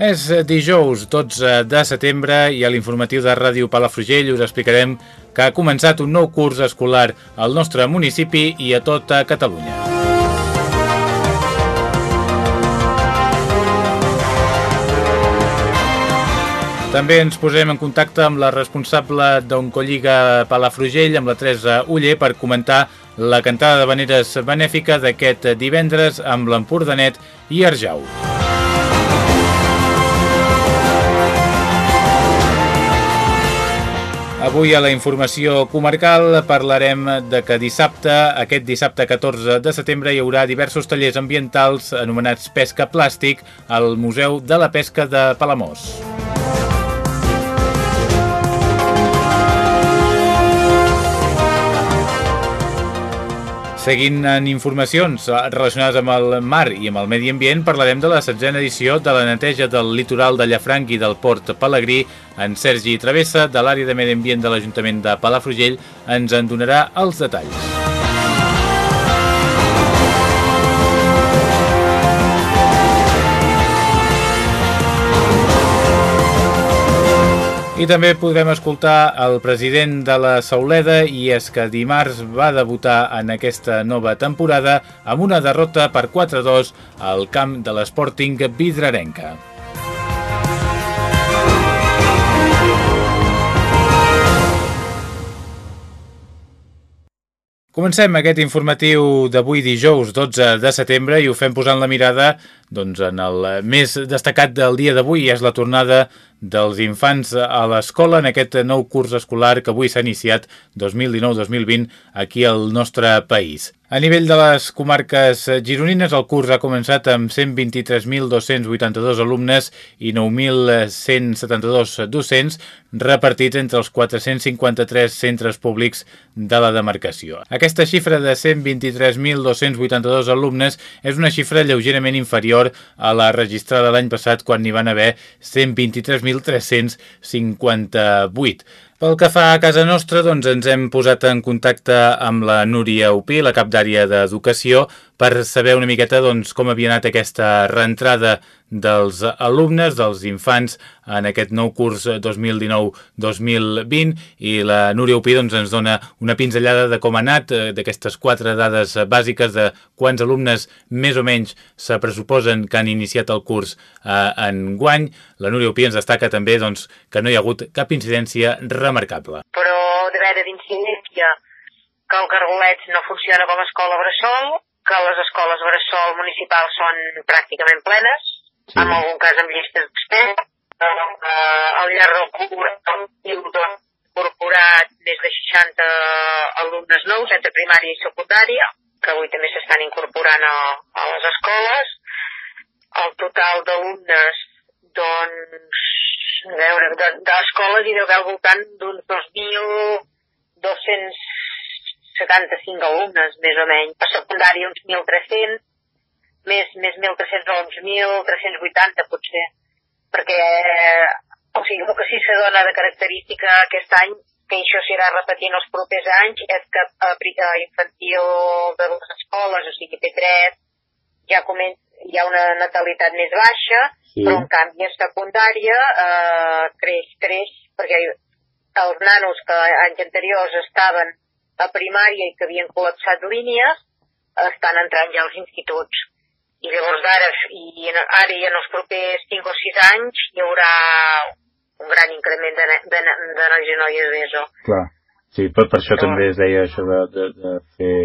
És dijous 12 de setembre i a l'informatiu de Ràdio Palafrugell us explicarem que ha començat un nou curs escolar al nostre municipi i a tota Catalunya. També ens posem en contacte amb la responsable d'Oncolliga Palafrugell, amb la Teresa Uller, per comentar la cantada de veneres benèfica d'aquest divendres amb l'Empordanet i Arjau. Avui a la informació comarcal parlarem de que dissabte, aquest dissabte 14 de setembre, hi haurà diversos tallers ambientals anomenats Pesca Plàstic al Museu de la Pesca de Palamós. Seguint en informacions relacionades amb el mar i amb el medi ambient, parlarem de la setzena edició de la neteja del litoral de Llafranc i del Port Pellegrí. En Sergi Travessa, de l'àrea de medi ambient de l'Ajuntament de Palafrugell, ens en donarà els detalls. I també podrem escoltar el president de la Sauleda i és que dimarts va debutar en aquesta nova temporada amb una derrota per 4-2 al camp de l'Sporting Vidrarenca. Comencem aquest informatiu d'avui dijous 12 de setembre i ho fem posant la mirada doncs, en el més destacat del dia d'avui és la tornada dels infants a l'escola en aquest nou curs escolar que avui s'ha iniciat 2019-2020 aquí al nostre país. A nivell de les comarques gironines, el curs ha començat amb 123.282 alumnes i 9.172 docents repartits entre els 453 centres públics de la demarcació. Aquesta xifra de 123.282 alumnes és una xifra lleugerament inferior a la registrada l'any passat quan n'hi van haver 123.358. Pel que fa a casa nostra, doncs ens hem posat en contacte amb la Núria Upí, la cap d'àrea d'Educació, per saber una miqueta doncs, com havia anat aquesta reentrada dels alumnes, dels infants, en aquest nou curs 2019-2020 i la Núria Upí doncs, ens dona una pinzellada de com ha anat, eh, d'aquestes quatre dades bàsiques de quants alumnes més o menys se pressuposen que han iniciat el curs eh, en guany. La Núria Upí ens destaca també doncs, que no hi ha hagut cap incidència remarcable. Però veure d'incidència que el Cargolets no funciona com a escola bressol, que les escoles bressol municipals són pràcticament plenes, sí. en algun cas amb llistes d'espera, eh, al llarg del curs incorporat més de 60 alumnes nous entre primària i secundària, que avui també s'estan incorporant a, a les escoles. El total d'alumnes, doncs, a veure, d'escoles hi deu haver al voltant d'uns 2.275 alumnes, més o menys. A secundària uns 1.300, més, més 1.300 o uns 1.380 potser, perquè o sigui, el que sí se dona de característica aquest any, que això s'irà repetint els propers anys, és que a, a infantil de les escoles, o sigui, P3, ja comença, hi ha una natalitat més baixa, sí. però en canvi a secundària eh, creix, creix, perquè els nanos que anys anteriors estaven a primària i que havien col·lapsat línies, estan entrant ja als instituts. I llavors ara, i ara i en els propers 5 o 6 anys hi haurà un gran increment de, de, de nois i noies d'ESO. Clar. Sí, per, per això no. també es deia això de, de, de fer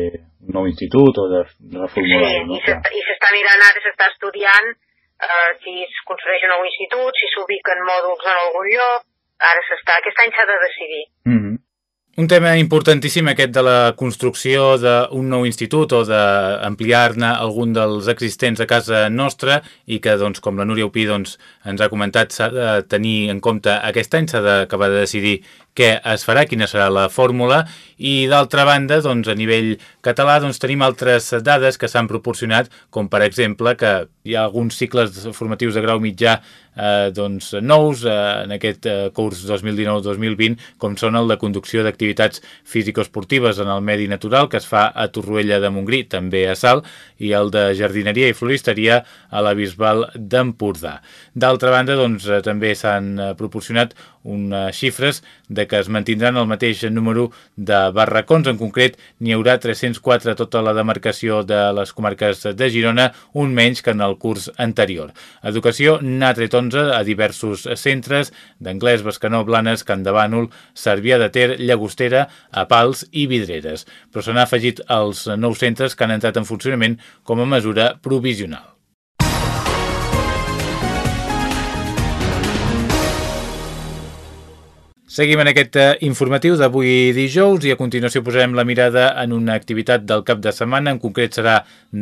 un nou institut o de reformular sí, no? i s'està mirant ara, s'està estudiant eh, si es construeix un nou institut, si s'ubiquen mòduls en algun lloc, ara s'està, aquest any s'ha de decidir. Mm -hmm. Un tema importantíssim aquest de la construcció d'un nou institut o d'ampliar-ne algun dels existents a casa nostra i que, doncs, com la Núria Upí doncs, ens ha comentat, s'ha de tenir en compte aquest any, s'ha d'acabar de decidir què es farà, quina serà la fórmula. I d'altra banda, doncs, a nivell català doncs, tenim altres dades que s'han proporcionat, com per exemple que hi ha alguns cicles formatius de grau mitjà eh, doncs, nous eh, en aquest eh, curs 2019-2020, com són el de conducció d'activitats físico-esportives en el medi natural, que es fa a Torroella de Montgrí, també a Sal, i el de jardineria i floristeria a la Bisbal d'Empordà. D'altra banda, doncs, eh, també s'han eh, proporcionat unes xifres de que es mantindran el mateix número de barracons. En concret, n'hi haurà 304 a tota la demarcació de les comarques de Girona, un menys que en el curs anterior. Educació n'ha tret 11 a diversos centres d'anglès, Bescanó, Blanes, Can de Bànol, Cervià de Ter, Llagostera, a Pals i Vidreres. Però se n'ha afegit els nous centres que han entrat en funcionament com a mesura provisional. Seguim en aquest eh, informatiu d'avui dijous i a continuació posarem la mirada en una activitat del cap de setmana, en concret serà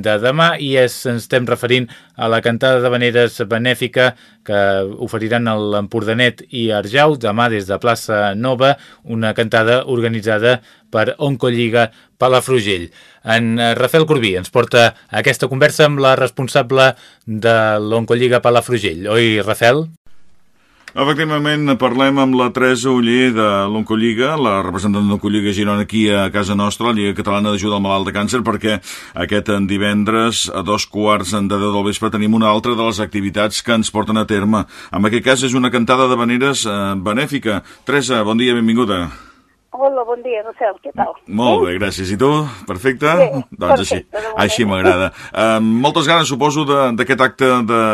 de demà i és, ens estem referint a la cantada de veneres benèfica que oferiran a l'Empordanet i Arjau demà des de Plaça Nova, una cantada organitzada per Oncolliga Palafrugell. En eh, Rafael Corbí ens porta aquesta conversa amb la responsable de l'Oncolliga Palafrugell. Oi, Rafael? Efectivament, parlem amb la Teresa Uller de l'Oncolliga, la representant d'Oncolliga Girona aquí a casa nostra, la Lliga Catalana d'Ajuda al Malalt de Càncer, perquè aquest divendres a dos quarts de deu del vespre tenim una altra de les activitats que ens porten a terme. En aquest cas és una cantada de veneres eh, benèfica. Teresa, bon dia, benvinguda. Hola, bon dia, Rafel, què tal? Molt bé, gràcies. I tu? Perfecte? Bé, doncs perfecte, així, així m'agrada. Uh, moltes ganes, suposo, d'aquest acte de,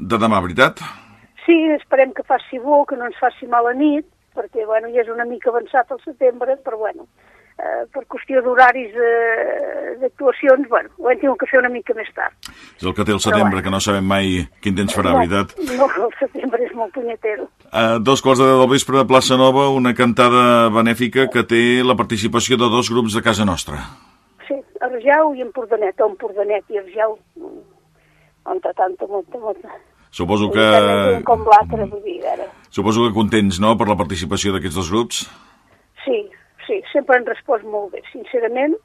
de demà, veritat? Sí, esperem que faci bo, que no ens faci mal a nit, perquè bueno, ja és una mica avançat el setembre, però bueno, eh, per qüestió d'horaris eh, d'actuacions, bueno, ho hem tingut que fer una mica més tard. És el que té el setembre, bueno. que no sabem mai quin temps farà, no, veritat? No, el setembre és molt punyetero. A dos quarts de deu del vespre a Plaça Nova, una cantada benèfica que té la participació de dos grups de casa nostra. Sí, Arjau i Empordanet, o Empordanet i Arjau, on tanta, molta, molta, Suposo que... Com l'altre, ara. Suposo que contents, no?, per la participació d'aquests dos grups? Sí, sí, sempre han respost molt bé. Sincerament,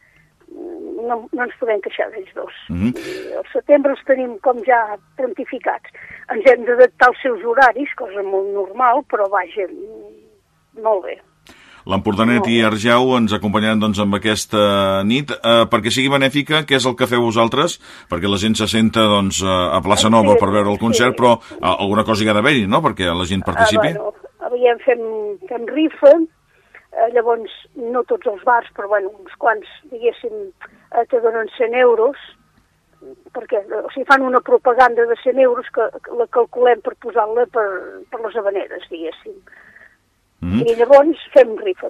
no, no ens podem queixar d'ells dos. Mm -hmm. Al setembre els tenim com ja prontificats. Ens hem d'adaptar als seus horaris, cosa molt normal, però vaja, molt bé. L'Empordanet i Arjau ens acompanyaran doncs, amb aquesta nit. Eh, perquè sigui benèfica, què és el que feu vosaltres? Perquè la gent se senta doncs, a Plaça Nova per veure el concert, però eh, alguna cosa hi ha d'haver-hi, no?, perquè la gent participi. Ah, bueno, aviam, fem, fem rifa, eh, llavors no tots els bars, però bueno, uns quants, diguéssim, eh, te donen 100 euros, perquè o sigui, fan una propaganda de 100 euros que, que la calculem per posar-la per, per les habaneres, diguéssim. Mm -hmm. I llavors fem rifa.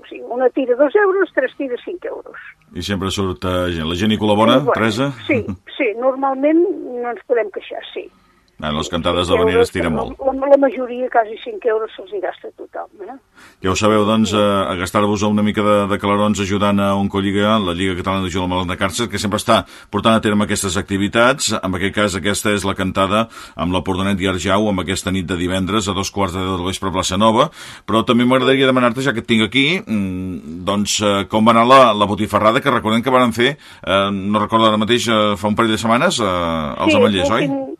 O sigui, una tira dos euros, tres tires cinc euros. I sempre surt uh, gent. La gent hi col·labora, bueno, Teresa? Sí, sí, normalment no ens podem queixar, sí. En les cantades de veneres tira molt. La, la majoria, quasi 5 euros, se'ls hi gasta tothom. Eh? Ja ho sabeu, doncs, a, a gastar-vos una mica de, de calarons ajudant a Oncolliga, la Lliga Catalana al Malalt de Càrcer, que sempre està portant a terme aquestes activitats. En aquest cas, aquesta és la cantada amb la Pordonet i Arjau, amb aquesta nit de divendres a dos quarts de deu del vespre a Plaça Nova. Però també m'agradaria demanar-te, ja que et tinc aquí, mm, doncs, eh, com va anar la, la botifarrada, que recordem que varen fer, eh, no recordo ara mateix, eh, fa un parell de setmanes, eh, als sí, Ametllers, oi? Sí,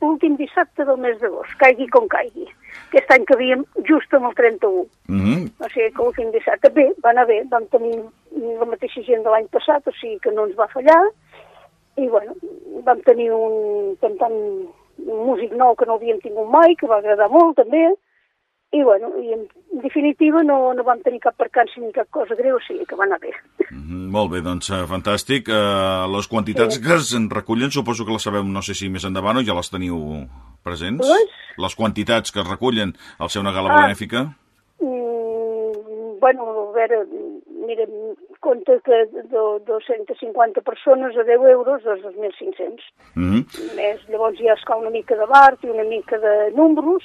últim dissabte del mes d'agost, caigui com caigui. Aquest any que havíem just amb el 31. Mm -hmm. O sigui que l'últim dissabte bé, va anar bé, vam tenir la mateixa gent de l'any passat, o sigui que no ens va fallar, i bueno, vam tenir un cantant un músic nou que no havíem tingut mai, que va agradar molt també, i bueno, i en definitiva no, no vam tenir cap percanci ni cap cosa greu, o sigui que va anar bé. Mm -hmm, molt bé, doncs uh, fantàstic. Uh, les quantitats sí. que es recullen suposo que les sabeu, no sé si més endavant o ja les teniu presents? Les? Les quantitats que es recullen al ser una gala Ah. benèfica? Mm, bueno, a veure, mira, compte que de 250 persones a 10 euros, doncs 2.500. Mm -hmm. Més, llavors ja es cau una mica de bart i una mica de números,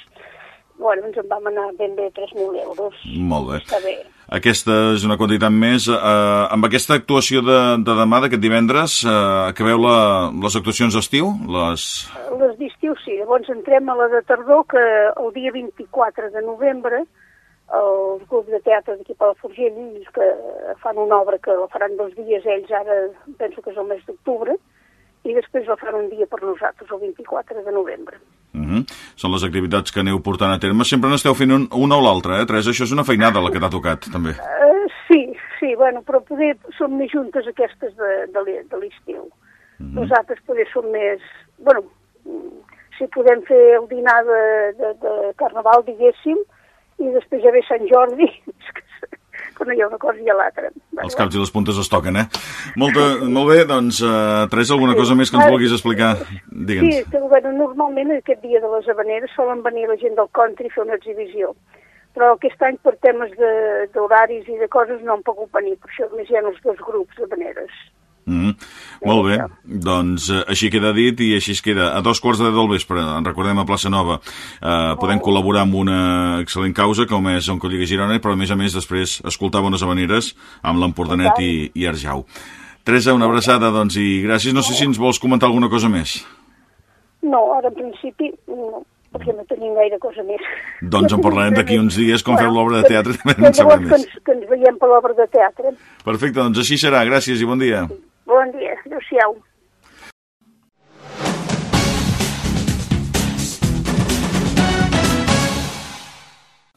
bueno, ens en vam anar ben bé 3.000 euros. Molt bé. Està bé. Aquesta és una quantitat més. Eh, amb aquesta actuació de, de demà, d'aquest divendres, eh, acabeu la, les actuacions d'estiu? Les... Les d'estiu sí, llavors entrem a la de tardor que el dia 24 de novembre el grup de teatre d'aquí a Forgell que fan una obra que la faran dos dies ells ara penso que és el mes d'octubre i després la faran un dia per nosaltres el 24 de novembre Uh mhm. -huh. Són les activitats que aneu portant a terme. Sempre n'esteu fent un, una o l'altra, eh, Teresa? Això és una feinada la que t'ha tocat, també. Uh, sí, sí, bueno, però poder són més juntes aquestes de, de l'estiu. Uh mhm. -huh. Nosaltres poder som més... Bueno, si podem fer el dinar de, de, de Carnaval, diguéssim, i després ja ve Sant Jordi, que ha una cosa i l'altra. Els caps i les puntes es toquen, eh? Molta, molt bé, doncs, uh, Teresa, alguna sí. cosa més que ens vulguis explicar? Digue'ns. Sí, que, bueno, normalment aquest dia de les habaneres solen venir la gent del country a fer una exhibició, però aquest any per temes d'horaris i de coses no han pogut venir, per això només hi ha els dos grups d'habaneres. Mm -hmm. Molt bé, doncs eh, així queda dit i així es queda. A dos quarts de del vespre, en recordem a Plaça Nova, eh, podem col·laborar amb una excel·lent causa com és un Colliga Girona, però a més a més després escoltar bones avaneres amb l'Empordanet i, i Arjau. Teresa, una abraçada, doncs, i gràcies. No sé si ens vols comentar alguna cosa més. No, ara en principi no perquè no tenim gaire cosa més. Doncs en parlarem d'aquí uns dies, com feu l'obra de teatre, també en sabrem més. Que ens, que ens veiem per l'obra de teatre. Perfecte, doncs així serà. Gràcies i bon dia. Sí. Bon dia, adéu-siau.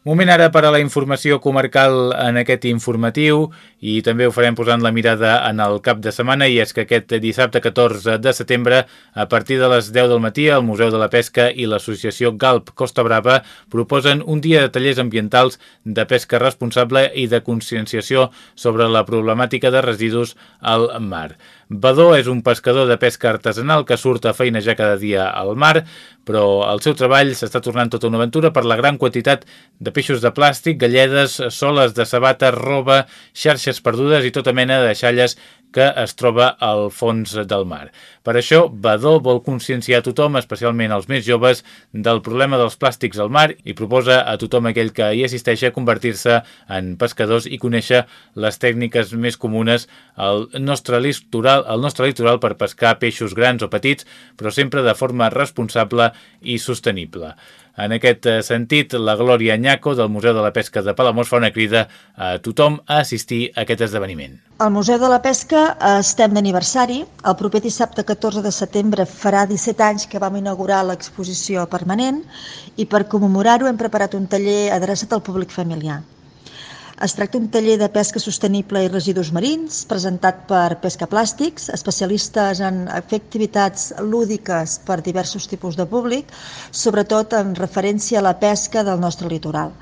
Moment ara per a la informació comarcal en aquest informatiu i també ho farem posant la mirada en el cap de setmana i és que aquest dissabte 14 de setembre a partir de les 10 del matí el Museu de la Pesca i l'associació Galp Costa Brava proposen un dia de tallers ambientals de pesca responsable i de conscienciació sobre la problemàtica de residus al mar. Badó és un pescador de pesca artesanal que surt a feinejar cada dia al mar, però el seu treball s'està tornant tota una aventura per la gran quantitat de peixos de plàstic, galledes, soles de sabata, roba, xarxes perdudes i tota mena de xalles que es troba al fons del mar. Per això, Badó vol conscienciar tothom, especialment als més joves, del problema dels plàstics al mar i proposa a tothom aquell que hi assisteix a convertir-se en pescadors i conèixer les tècniques més comunes al nostre litoral, al nostre litoral per pescar peixos grans o petits, però sempre de forma responsable i sostenible. En aquest eh, sentit, la Glòria Anyaco del Museu de la Pesca de Palamós fa una crida a tothom a assistir a aquest esdeveniment. Al Museu de la Pesca estem d'aniversari. El proper dissabte 14 de setembre farà 17 anys que vam inaugurar l'exposició permanent i per commemorar-ho hem preparat un taller adreçat al públic familiar. Es tracta d'un taller de pesca sostenible i residus marins, presentat per Pesca Plàstics, especialistes en activitats lúdiques per diversos tipus de públic, sobretot en referència a la pesca del nostre litoral.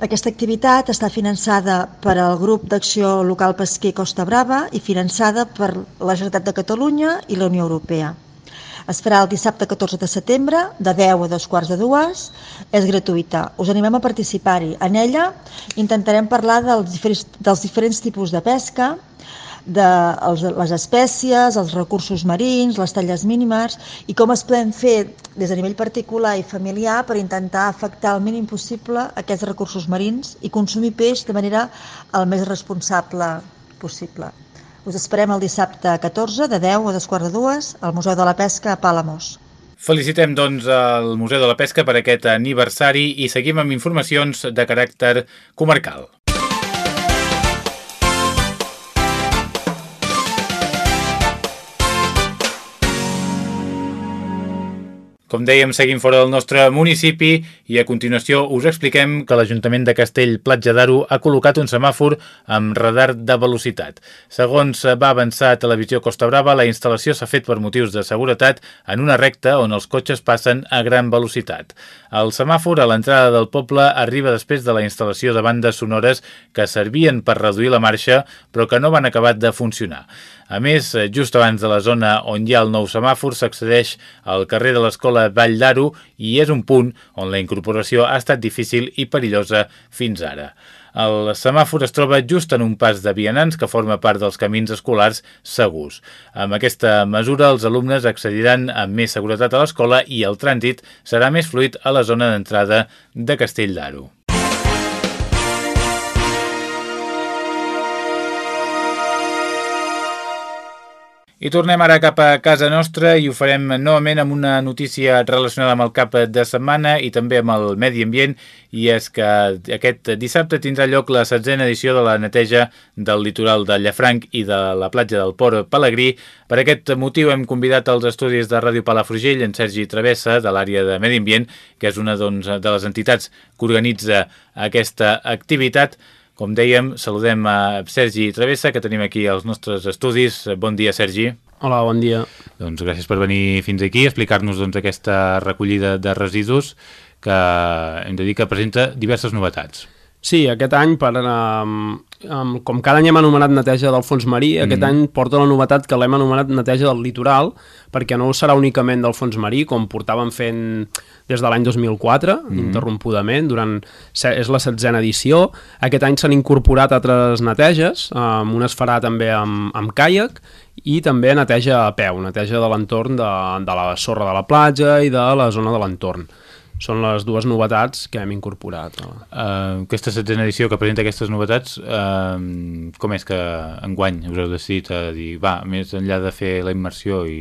Aquesta activitat està finançada per al Grup d'Acció Local Pesquer Costa Brava i finançada per la Generalitat de Catalunya i la Unió Europea. Es farà el dissabte 14 de setembre, de 10 a 2 quarts de dues. És gratuïta. Us animem a participar-hi. En ella intentarem parlar dels diferents, dels diferents tipus de pesca, de els, les espècies, els recursos marins, les talles mínimes i com es poden fer des de nivell particular i familiar per intentar afectar el mínim possible aquests recursos marins i consumir peix de manera el més responsable possible. Us esperem el dissabte 14 de 10 a 2 quarts de dues al Museu de la Pesca a Palamós. Felicitem, doncs, el Museu de la Pesca per aquest aniversari i seguim amb informacions de caràcter comarcal. Com dèiem, seguim fora del nostre municipi i a continuació us expliquem que l'Ajuntament de Castell Platja d'Aro ha col·locat un semàfor amb radar de velocitat. Segons va avançar Televisió Costa Brava, la instal·lació s'ha fet per motius de seguretat en una recta on els cotxes passen a gran velocitat. El semàfor a l'entrada del poble arriba després de la instal·lació de bandes sonores que servien per reduir la marxa però que no van acabar de funcionar. A més, eh, just abans de la zona on hi ha el nou semàfor s'accedeix al carrer de l'Escola Vall d'Aro i és un punt on la incorporació ha estat difícil i perillosa fins ara. El semàfor es troba just en un pas de vianants que forma part dels camins escolars segurs. Amb aquesta mesura, els alumnes accediran amb més seguretat a l'escola i el trànsit serà més fluid a la zona d'entrada de Castell d'Aro. I tornem ara cap a casa nostra i ho farem novament amb una notícia relacionada amb el cap de setmana i també amb el medi ambient i és que aquest dissabte tindrà lloc la setzena edició de la neteja del litoral de Llafranc i de la platja del Port Pellegrí. Per aquest motiu hem convidat als estudis de Ràdio Palafrugell en Sergi Travessa de l'àrea de medi ambient, que és una doncs, de les entitats que organitza aquesta activitat. Com dèiem, saludem a Sergi Travessa, que tenim aquí als nostres estudis. Bon dia, Sergi. Hola, bon dia. Doncs gràcies per venir fins aquí, explicar-nos doncs, aquesta recollida de residus que hem de dir que presenta diverses novetats. Sí, aquest any, per, um, um, com cada any hem anomenat neteja del fons marí, mm. aquest any porta la novetat que l'hem anomenat neteja del litoral, perquè no serà únicament del fons marí, com portàvem fent des de l'any 2004, mm. interrompudament, durant, és la setzena edició. Aquest any s'han incorporat altres neteges, um, una es farà també amb, amb caiac, i també neteja a peu, neteja de l'entorn de, de la sorra de la platja i de la zona de l'entorn són les dues novetats que hem incorporat. Uh, aquesta setzena edició que presenta aquestes novetats, uh, com és que enguany us heu decidit a dir, va, més enllà de fer la immersió i,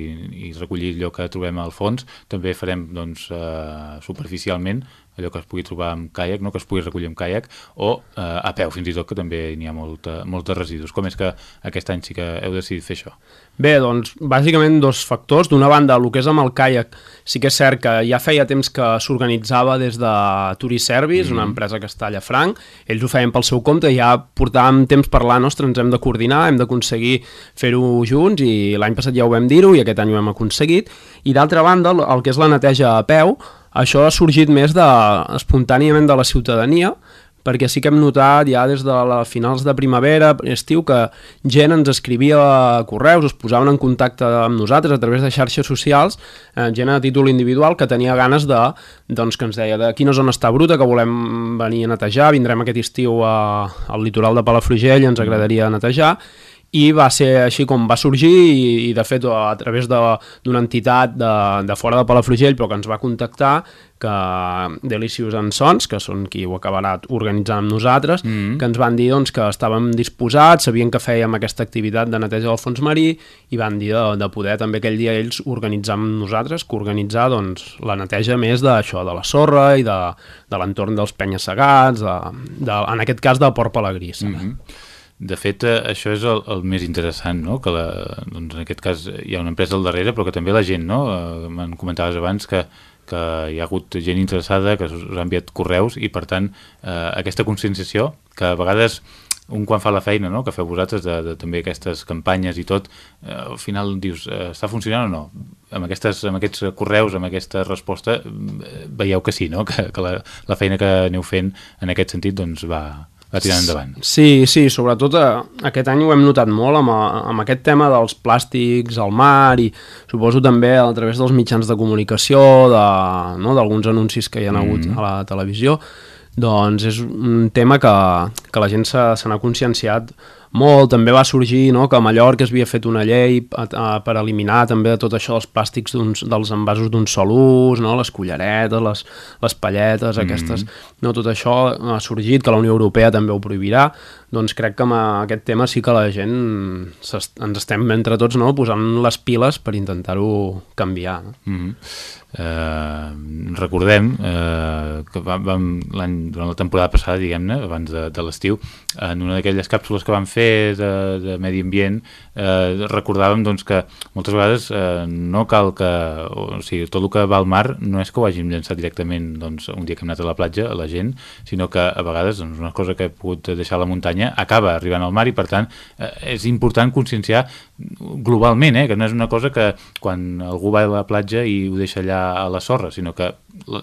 i recollir allò que trobem al fons, també farem doncs, uh, superficialment allò que es pugui trobar amb caiac, no? que es pugui recollir amb caiac, o eh, a peu, fins i tot, que també n'hi ha molta, molts de residus. Com és que aquest any sí que heu decidit fer això? Bé, doncs, bàsicament dos factors. D'una banda, el que és amb el caiac, sí que és cert que ja feia temps que s'organitzava des de Tourist Service, mm. una empresa que està a Llafranc, ells ho feien pel seu compte, ja portàvem temps parlant, ostres, ens hem de coordinar, hem d'aconseguir fer-ho junts, i l'any passat ja ho vam dir-ho, i aquest any ho hem aconseguit. I d'altra banda, el que és la neteja a peu, això ha sorgit més de, espontàniament de la ciutadania, perquè sí que hem notat ja des de la finals de primavera, estiu, que gent ens escrivia correus, es posaven en contacte amb nosaltres a través de xarxes socials, eh, gent a títol individual que tenia ganes de, doncs que ens deia de quina zona està bruta, que volem venir a netejar, vindrem aquest estiu a, al litoral de Palafrugell, ens agradaria netejar, i va ser així com va sorgir i, i de fet a través d'una entitat de, de fora de Palafrugell però que ens va contactar que Delicious and Sons, que són qui ho acabarà organitzant amb nosaltres, mm -hmm. que ens van dir doncs, que estàvem disposats, sabien que fèiem aquesta activitat de neteja del fons marí i van dir de, de poder també aquell dia ells organitzar amb nosaltres, que organitzar doncs, la neteja més d'això, de la sorra i de, de l'entorn dels penya-segats, de, de, en aquest cas de Port Pelegrí. Mm -hmm. De fet, eh, això és el, el més interessant, no? que la, doncs en aquest cas hi ha una empresa al darrere, però que també la gent, no? Eh, Me'n comentaves abans que, que hi ha hagut gent interessada, que us ha enviat correus, i per tant eh, aquesta conscienciació, que a vegades un quan fa la feina, no? que feu vosaltres, de, de també aquestes campanyes i tot, eh, al final dius, eh, està funcionant o no? Amb, aquestes, amb aquests correus, amb aquesta resposta, eh, veieu que sí, no? que, que la, la feina que aneu fent en aquest sentit doncs, va, va tirant endavant. Sí, sí, sobretot eh, aquest any ho hem notat molt amb, eh, amb aquest tema dels plàstics al mar i suposo també a través dels mitjans de comunicació, d'alguns no, anuncis que hi ha hagut mm a la televisió, doncs és un tema que, que la gent se n'ha conscienciat molt, també va sorgir no, que a Mallorca es havia fet una llei a, a, per eliminar també tot això dels plàstics dels envasos d'un sol ús, no, les culleretes, les, les palletes, mm. aquestes, no, tot això ha sorgit, que la Unió Europea també ho prohibirà, doncs crec que amb aquest tema sí que la gent ens estem entre tots no, posant les piles per intentar-ho canviar. No? Mm -hmm. eh, recordem eh, que vam, vam durant la temporada passada, diguem-ne, abans de, de l'estiu, en una d'aquelles càpsules que vam fer de, de medi ambient eh, recordàvem doncs, que moltes vegades eh, no cal que o sigui, tot el que va al mar no és que ho hàgim llançat directament doncs, un dia que hem anat a la platja a la gent, sinó que a vegades doncs, una cosa que he pogut deixar a la muntanya acaba arribant al mar i per tant eh, és important conscienciar globalment, eh, que no és una cosa que quan algú va a la platja i ho deixa allà a la sorra, sinó que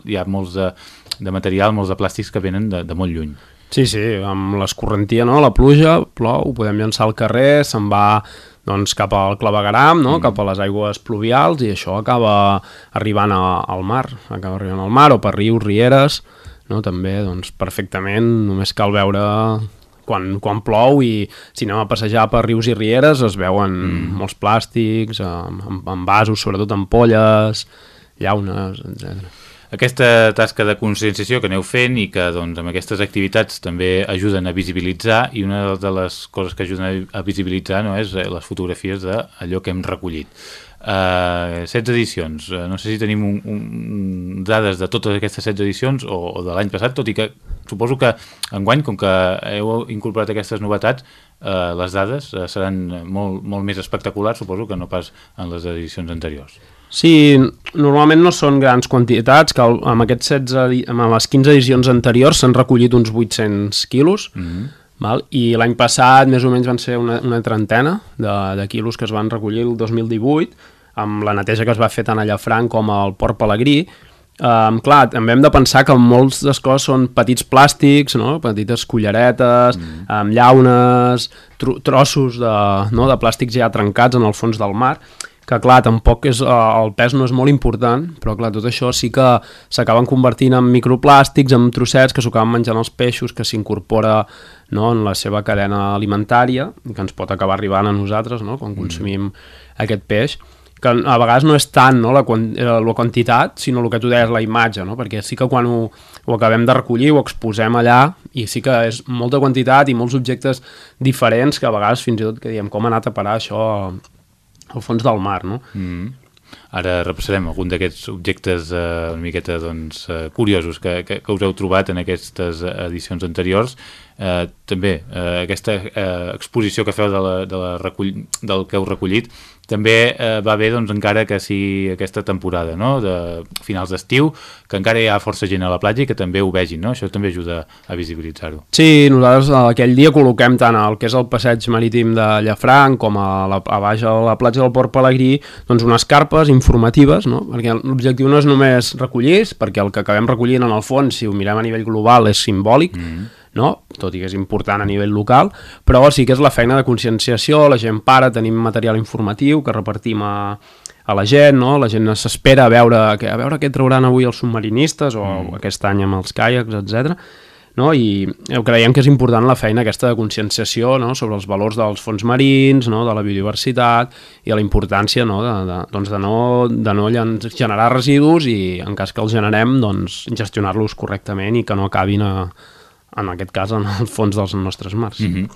hi ha molts de, de material, molts de plàstics que venen de, de molt lluny. Sí, sí, amb l'escorrentia, no? la pluja, plou, ho podem llançar al carrer, se'n va doncs, cap al clavegaram, no? Mm. cap a les aigües pluvials, i això acaba arribant a, al mar, acaba arribant al mar, o per rius, rieres, no? també doncs, perfectament, només cal veure quan, quan plou i si anem a passejar per rius i rieres es veuen mm. molts plàstics, en, en vasos, sobretot ampolles, llaunes, etc. aquesta tasca de conscienciació que aneu fent i que doncs, amb aquestes activitats també ajuden a visibilitzar i una de les coses que ajuden a visibilitzar no, és les fotografies d'allò que hem recollit. Uh, 16 edicions, uh, no sé si tenim un, un, dades de totes aquestes 16 edicions o, o de l'any passat, tot i que suposo que enguany, com que heu incorporat aquestes novetats, uh, les dades uh, seran molt, molt més espectaculars, suposo que no pas en les edicions anteriors. Sí, normalment no són grans quantitats, que amb, aquests 16, amb les 15 edicions anteriors s'han recollit uns 800 quilos, mm -hmm. val? i l'any passat més o menys van ser una, una trentena de, de quilos que es van recollir el 2018, amb la neteja que es va fer tant a Llafranc com al Port Pelegrí, Um, clar, també hem de pensar que molts dels coses són petits plàstics, no? petites culleretes, mm. amb llaunes, tro trossos de, no? de plàstics ja trencats en el fons del mar, que clar, tampoc és, eh, el pes no és molt important, però clar, tot això sí que s'acaben convertint en microplàstics, en trossets que s'ho acaben menjant els peixos, que s'incorpora no, en la seva cadena alimentària, que ens pot acabar arribant a nosaltres no, quan mm. consumim aquest peix, que a vegades no és tant no, la, eh, la quantitat, sinó el que tu deies, la imatge, no? perquè sí que quan ho, ho acabem de recollir ho exposem allà i sí que és molta quantitat i molts objectes diferents que a vegades fins i tot que diem com ha anat a parar això al fons del mar, no? Mm. Ara repassarem algun d'aquests objectes eh, una miqueta doncs, eh, curiosos que, que, que us heu trobat en aquestes edicions anteriors. Eh, també eh, aquesta eh, exposició que feu de la, de la recull, del que heu recollit també eh, va bé doncs, encara que sigui aquesta temporada no? de finals d'estiu, que encara hi ha força gent a la platja i que també ho vegin, no? això també ajuda a visibilitzar-ho. Sí, nosaltres aquell dia col·loquem tant el que és el passeig marítim de Llafranc com a, la, a baix a la platja del Port Pelegrí doncs unes carpes informatives, no? perquè l'objectiu no és només recollir, perquè el que acabem recollint en el fons, si ho mirem a nivell global, és simbòlic, mm -hmm no? tot i que és important a nivell local, però sí que és la feina de conscienciació, la gent para, tenim material informatiu que repartim a, a la gent, no? la gent s'espera a veure, a veure què trauran avui els submarinistes o mm. aquest any amb els caiacs, etc. No? i creiem que és important la feina aquesta de conscienciació no? sobre els valors dels fons marins, no? de la biodiversitat i la importància no? De, de, doncs de, no, de no generar residus i en cas que els generem doncs, gestionar-los correctament i que no acabin a, en aquest cas en el fons dels nostres mars. Mm -hmm.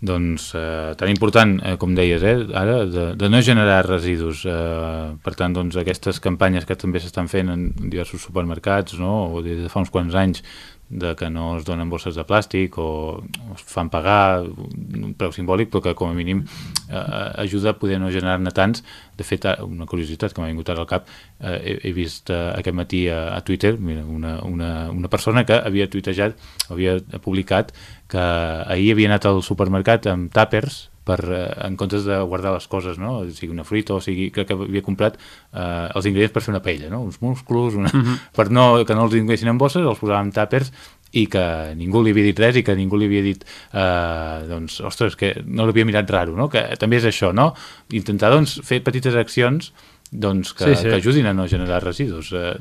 Doncs eh, tan important, eh, com deies, eh, ara, de, de no generar residus. Eh, per tant, doncs, aquestes campanyes que també s'estan fent en diversos supermercats, no? o des de fa uns quants anys, de que no es donen bosses de plàstic o es fan pagar un preu simbòlic, però que com a mínim eh, ajuda a poder no generar-ne tants. De fet, eh, una curiositat que m'ha vingut ara al cap, eh, he, he vist eh, aquest matí a, a Twitter mira, una, una, una persona que havia tuitejat, havia publicat que ahir havia anat al supermercat amb tàpers per, eh, en comptes de guardar les coses, no? o sigui una fruita, o sigui, crec que havia comprat eh, els ingredients per fer una paella, no? uns musclos, una... Mhm. -huh. per no, que no els tinguessin en bosses, els posàvem en tàpers i que ningú li havia dit res i que ningú li havia dit eh, doncs, ostres, que no l'havia mirat raro, no? que també és això, no? intentar doncs, fer petites accions doncs, que, sí, sí. que ajudin a no generar residus. Eh,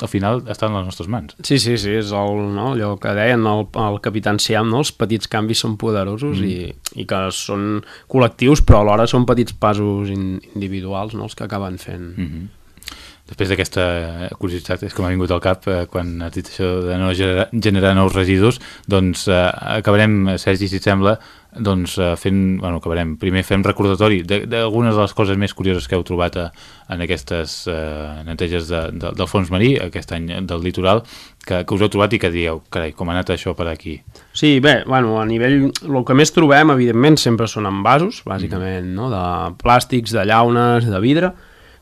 al final estan a les nostres mans. Sí, sí, sí, és el, no, allò que deien el, el Capitan Siam, no? els petits canvis són poderosos mm. i, i que són col·lectius, però alhora són petits passos in, individuals no? els que acaben fent. Mm -hmm. Després d'aquesta curiositat, és que m'ha vingut al cap eh, quan has dit això de no generar, generar nous residus, doncs eh, acabarem, Sergi, si et sembla, doncs eh, fent, bueno, acabarem, primer fem recordatori d'algunes de, de les coses més curioses que heu trobat a, en aquestes eh, neteges de, de, del fons marí, aquest any del litoral, que, que us heu trobat i que dieu, carai, com ha anat això per aquí? Sí, bé, bueno, a nivell, el que més trobem, evidentment, sempre són envasos, bàsicament, mm. no?, de plàstics, de llaunes, de vidre,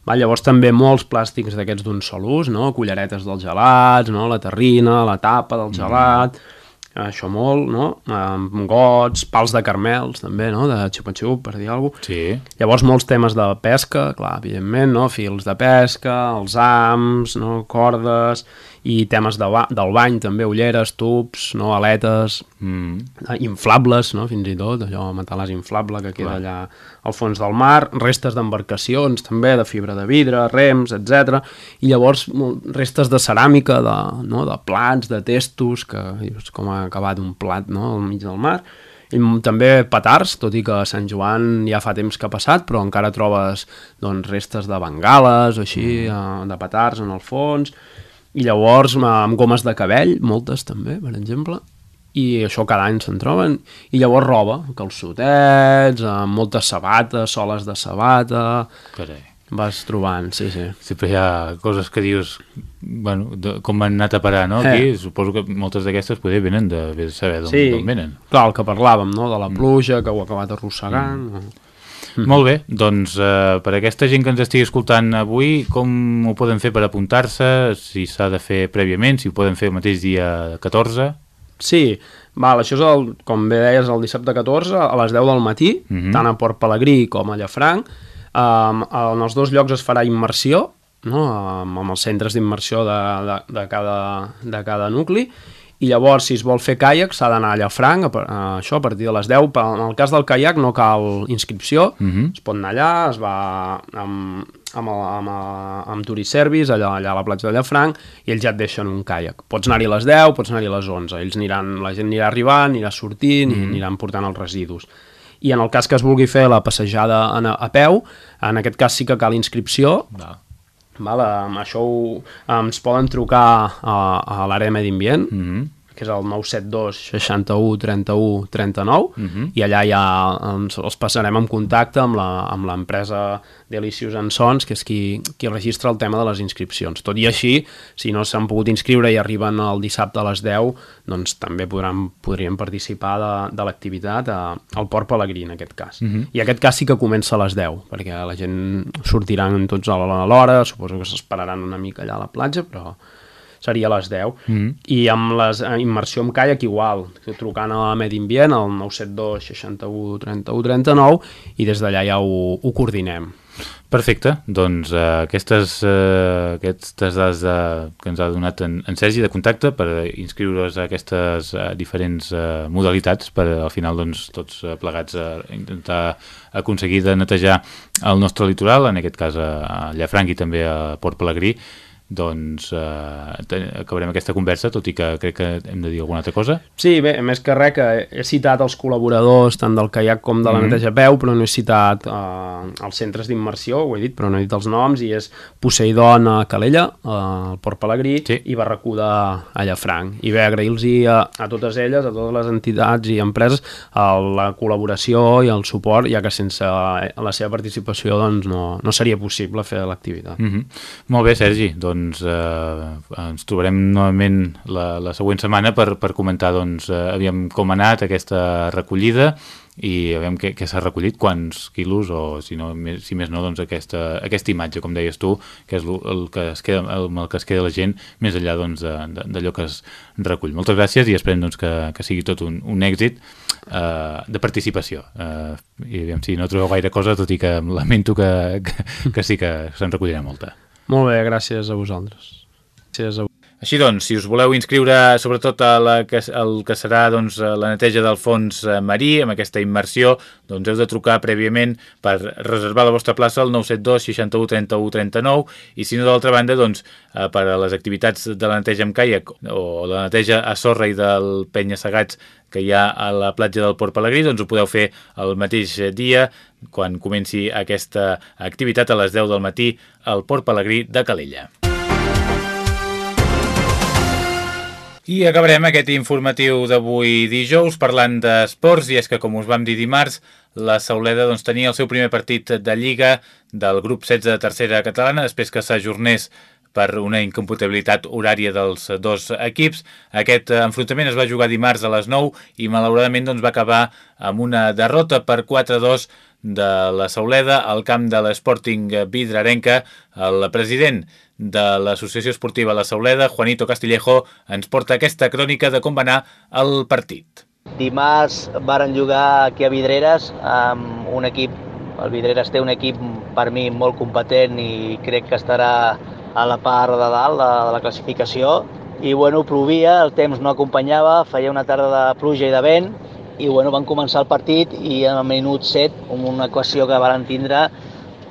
va, llavors també molts plàstics d'aquests d'un sol ús, no? culleretes dels gelats, no? la terrina, la tapa del gelat, mm això molt, no? Amb gots, pals de carmels, també, no? De xupa-xup, per dir alguna cosa. Sí. Llavors, molts temes de pesca, clar, evidentment, no? Fils de pesca, els ams, no? Cordes, i temes de ba del bany també, ulleres, tubs, no? aletes, mm. inflables, no? fins i tot, allò matalàs inflable que queda Clar. allà al fons del mar, restes d'embarcacions també, de fibra de vidre, rems, etc. I llavors restes de ceràmica, de, no? de plats, de testos, que dius com ha acabat un plat no? al mig del mar, i també petards, tot i que a Sant Joan ja fa temps que ha passat, però encara trobes doncs, restes de bengales o així, mm. Eh, de petards en el fons, i llavors amb gomes de cabell, moltes també, per exemple, i això cada any se'n troben, i llavors roba, calçotets, amb moltes sabates, soles de sabata... Carai vas trobant, sí, sí. Sempre hi ha coses que dius, bueno, de, com han anat a parar, no? Aquí eh. suposo que moltes d'aquestes poder venen de, de saber d'on sí, venen. clar, el que parlàvem, no?, de la pluja, que ho ha acabat arrossegant... Mm. Mm. Molt bé, doncs eh, per aquesta gent que ens estigui escoltant avui, com ho poden fer per apuntar-se, si s'ha de fer prèviament, si ho poden fer el mateix dia 14? Sí, val, això és, el, com bé deies, el dissabte 14 a les 10 del matí, mm -hmm. tant a Port Pelegrí com a Llafranc, Um, en els dos llocs es farà immersió, no? amb, amb els centres d'immersió de, de, de, cada, de cada nucli, i llavors, si es vol fer caiac, s'ha d'anar a Llafranc, a, a, això, a partir de les 10. En el cas del caiac no cal inscripció, uh mhm. -huh. es pot anar allà, es va amb, amb, el, amb, amb Turiservice, allà, allà a la platja de Llafranc, i ells ja et deixen un caiac. Pots anar-hi a les 10, pots anar-hi a les 11. Ells aniran, la gent anirà arribant, anirà sortint uh -huh. i mhm. aniran portant els residus i en el cas que es vulgui fer la passejada a, a peu, en aquest cas sí que cal inscripció. Val, amb això ho, ens poden trucar a, a l'àrea de Medi Ambient, mm -hmm que és el 972 61 31 39 uh -huh. i allà ja ens, els passarem en contacte amb l'empresa Delicious and Sons, que és qui, qui registra el tema de les inscripcions. Tot i així, si no s'han pogut inscriure i arriben el dissabte a les 10, doncs també podran, podrien participar de, de l'activitat al Port Pelegrí, en aquest cas. Uh -huh. I aquest cas sí que comença a les 10, perquè la gent sortiran tots a l'hora, suposo que s'esperaran una mica allà a la platja, però seria a les 10. Mm -hmm. I amb la eh, immersió en caiac igual, trucant a Medi Ambient al 972 61 31 39 i des d'allà ja ho, ho coordinem. Perfecte, doncs uh, aquestes, uh, aquestes dades de, que ens ha donat en, en Sergi de contacte per inscriure's a aquestes uh, diferents uh, modalitats per al final doncs, tots plegats uh, intentar aconseguir de netejar el nostre litoral, en aquest cas a, a Llafranc i també a Port Pelegrí, doncs eh, acabarem aquesta conversa, tot i que crec que hem de dir alguna altra cosa. Sí, bé, més que res que he citat els col·laboradors tant del caiac com de la mm -hmm. neteja peu, però no he citat eh, els centres d'immersió, ho he dit, però no he dit els noms, i és Poseidon a Calella, al Port Pelegrí, sí. i Barracuda a Llafranc. I bé, agrair-los a, a totes elles, a totes les entitats i empreses, a la col·laboració i el suport, ja que sense la seva participació doncs, no, no seria possible fer l'activitat. Mm -hmm. Molt bé, Sergi, doncs doncs, eh, ens trobarem novament la, la següent setmana per, per comentar doncs, eh, aviam com ha anat aquesta recollida i aviam què, què s'ha recollit, quants quilos o si, no, més, si més no doncs aquesta, aquesta imatge, com deies tu que és el, que es queda, el, el que es queda la gent més enllà doncs, d'allò que es recull. Moltes gràcies i esperem doncs, que, que sigui tot un, un èxit eh, de participació eh, i aviam si no trobeu gaire cosa tot i que lamento que, que, que sí que se'n recollirà molta. Molt bé, gràcies a vosaltres. Gràcies a així doncs, si us voleu inscriure sobretot a la que, el que serà doncs, la neteja del fons eh, marí, amb aquesta immersió, doncs heu de trucar prèviament per reservar la vostra plaça al 972 61 31 39 i si no d'altra banda, doncs, eh, per a les activitats de la neteja amb caiac o la neteja a sorra i del penya segats que hi ha a la platja del Port Pelegrí, doncs ho podeu fer el mateix dia quan comenci aquesta activitat a les 10 del matí al Port Pelegrí de Calella. I acabarem aquest informatiu d'avui dijous parlant d'esports i és que com us vam dir dimarts la Sauleda doncs, tenia el seu primer partit de Lliga del grup 16 de tercera catalana després que s'ajornés per una incompatibilitat horària dels dos equips. Aquest enfrontament es va jugar dimarts a les 9 i malauradament doncs, va acabar amb una derrota per 4-2 de la Sauleda al camp de l'Sporting Vidrarenca. El president de l'Associació Esportiva La Sauleda, Juanito Castillejo, ens porta aquesta crònica de com va anar el partit. Dimarts varen jugar aquí a Vidreres amb un equip, el Vidreres té un equip per mi molt competent i crec que estarà a la part de dalt de, de la classificació i bueno, plovia, el temps no acompanyava, feia una tarda de pluja i de vent i bueno, van començar el partit i en el minut 7, amb una equació que varen tindre,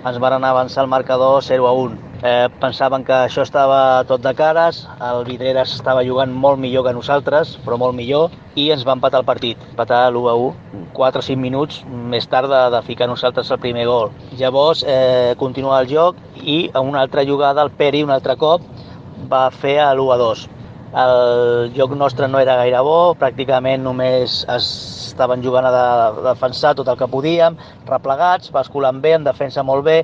ens van avançar el marcador 0 a 1 Eh, pensaven que això estava tot de cares, el Vidreres estava jugant molt millor que nosaltres, però molt millor, i ens va empatar el partit, empatar l'1 a 1, 4 o 5 minuts més tard de, de ficar nosaltres el primer gol. Llavors, eh, continua el joc i a una altra jugada, el Peri, un altre cop, va fer a l'1 a 2. El joc nostre no era gaire bo, pràcticament només es estaven jugant a de, defensar tot el que podíem, replegats, basculant bé, en defensa molt bé,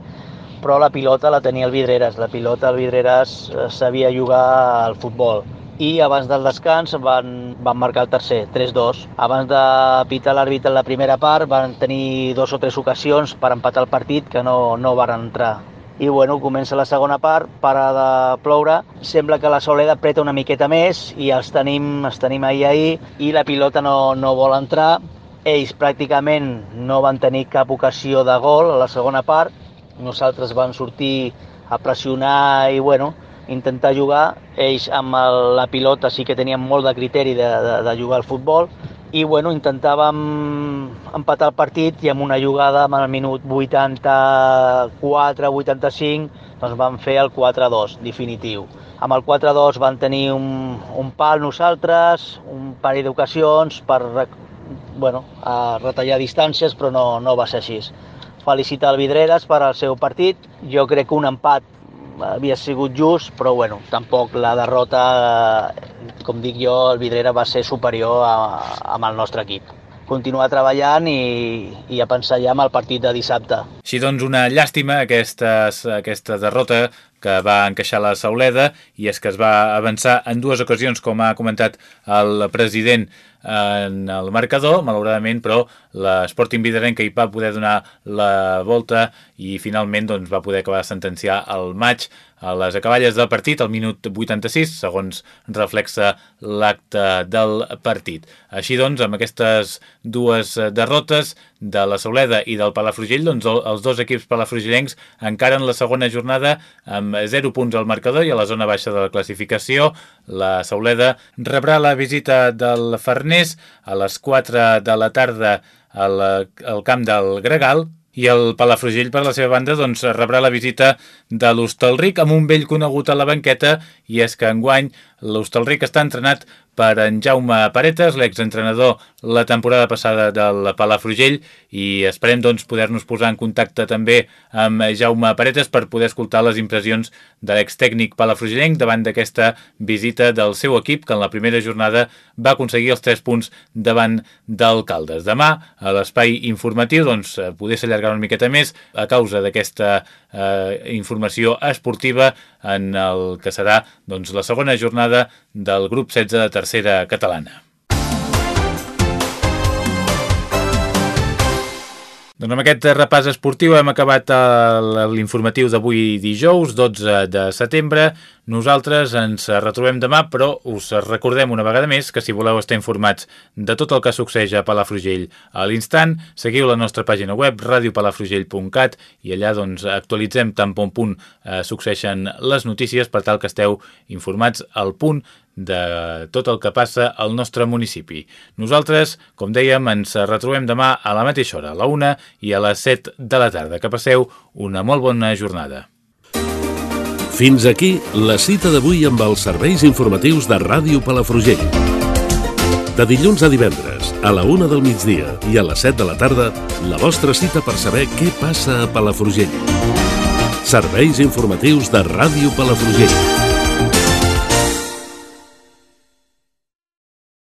però la pilota la tenia el Vidreres. La pilota el Vidreres eh, sabia jugar al futbol i abans del descans van, van marcar el tercer, 3-2. Abans de pitar l'àrbitre en la primera part van tenir dos o tres ocasions per empatar el partit que no, no van entrar. I bueno, comença la segona part, para de ploure, sembla que la Soleda apreta una miqueta més i els tenim, els tenim ahir ahir i la pilota no, no vol entrar. Ells pràcticament no van tenir cap ocasió de gol a la segona part, nosaltres vam sortir a pressionar i bueno, intentar jugar. Ells amb el, la pilota sí que tenien molt de criteri de, de, de jugar al futbol i bueno, intentàvem empatar el partit i amb una jugada amb el minut 84-85 doncs vam fer el 4-2 definitiu. Amb el 4-2 van tenir un, un pal nosaltres, un parell d'ocasions per bueno, a retallar distàncies, però no, no va ser així. Felicitar el Vidreres per al seu partit. Jo crec que un empat havia sigut just, però bueno, tampoc la derrota, eh, com dic jo, el Vidrera va ser superior a, amb el nostre equip continuar treballant i, i a pensar ja en el partit de dissabte. Així doncs, una llàstima aquesta, aquesta derrota que va encaixar la Sauleda i és que es va avançar en dues ocasions, com ha comentat el president en el marcador, malauradament, però l'Sporting Viderenca hi va poder donar la volta i finalment doncs, va poder acabar de sentenciar el maig a les acaballes del partit al minut 86, segons reflexa l'acte del partit. Així doncs, amb aquestes dues derrotes de la Sauleda i del Palafrugell, doncs els dos equips palafrugellencs encaren la segona jornada amb 0 punts al marcador i a la zona baixa de la classificació. La Sauleda rebrà la visita del Farners a les 4 de la tarda al, al camp del Gregal i el Palafrugell, per la seva banda, doncs, rebrà la visita de l'Hostalric amb un vell conegut a la banqueta i és que enguany l'Hostalric està entrenat per en Jaume Paretes, l'exentrenador la temporada passada del Palafrugell i esperem doncs, poder-nos posar en contacte també amb Jaume Paretes per poder escoltar les impressions de l'extècnic palafrugellenc davant d'aquesta visita del seu equip que en la primera jornada va aconseguir els 3 punts davant d'Alcaldes. Demà, a l'espai informatiu, doncs, poder s'allargar una miqueta més a causa d'aquesta eh, informació esportiva en el que serà doncs, la segona jornada del grup 16 de tercera catalana. Doncs amb aquest repàs esportiu hem acabat l'informatiu d'avui dijous, 12 de setembre. Nosaltres ens retrobem demà, però us recordem una vegada més que si voleu estar informats de tot el que succeeix a Palafrugell a l'instant, seguiu la nostra pàgina web radiopalafrugell.cat i allà doncs, actualitzem tan bon punt eh, succeeixen les notícies per tal que esteu informats al punt de tot el que passa al nostre municipi. Nosaltres, com dèiem, ens retrobem demà a la mateixa hora, a la una i a les 7 de la tarda. Que passeu una molt bona jornada. Fins aquí la cita d'avui amb els serveis informatius de Ràdio Palafrugell. De dilluns a divendres, a la una del migdia i a les 7 de la tarda, la vostra cita per saber què passa a Palafrugell. Serveis informatius de Ràdio Palafrugell.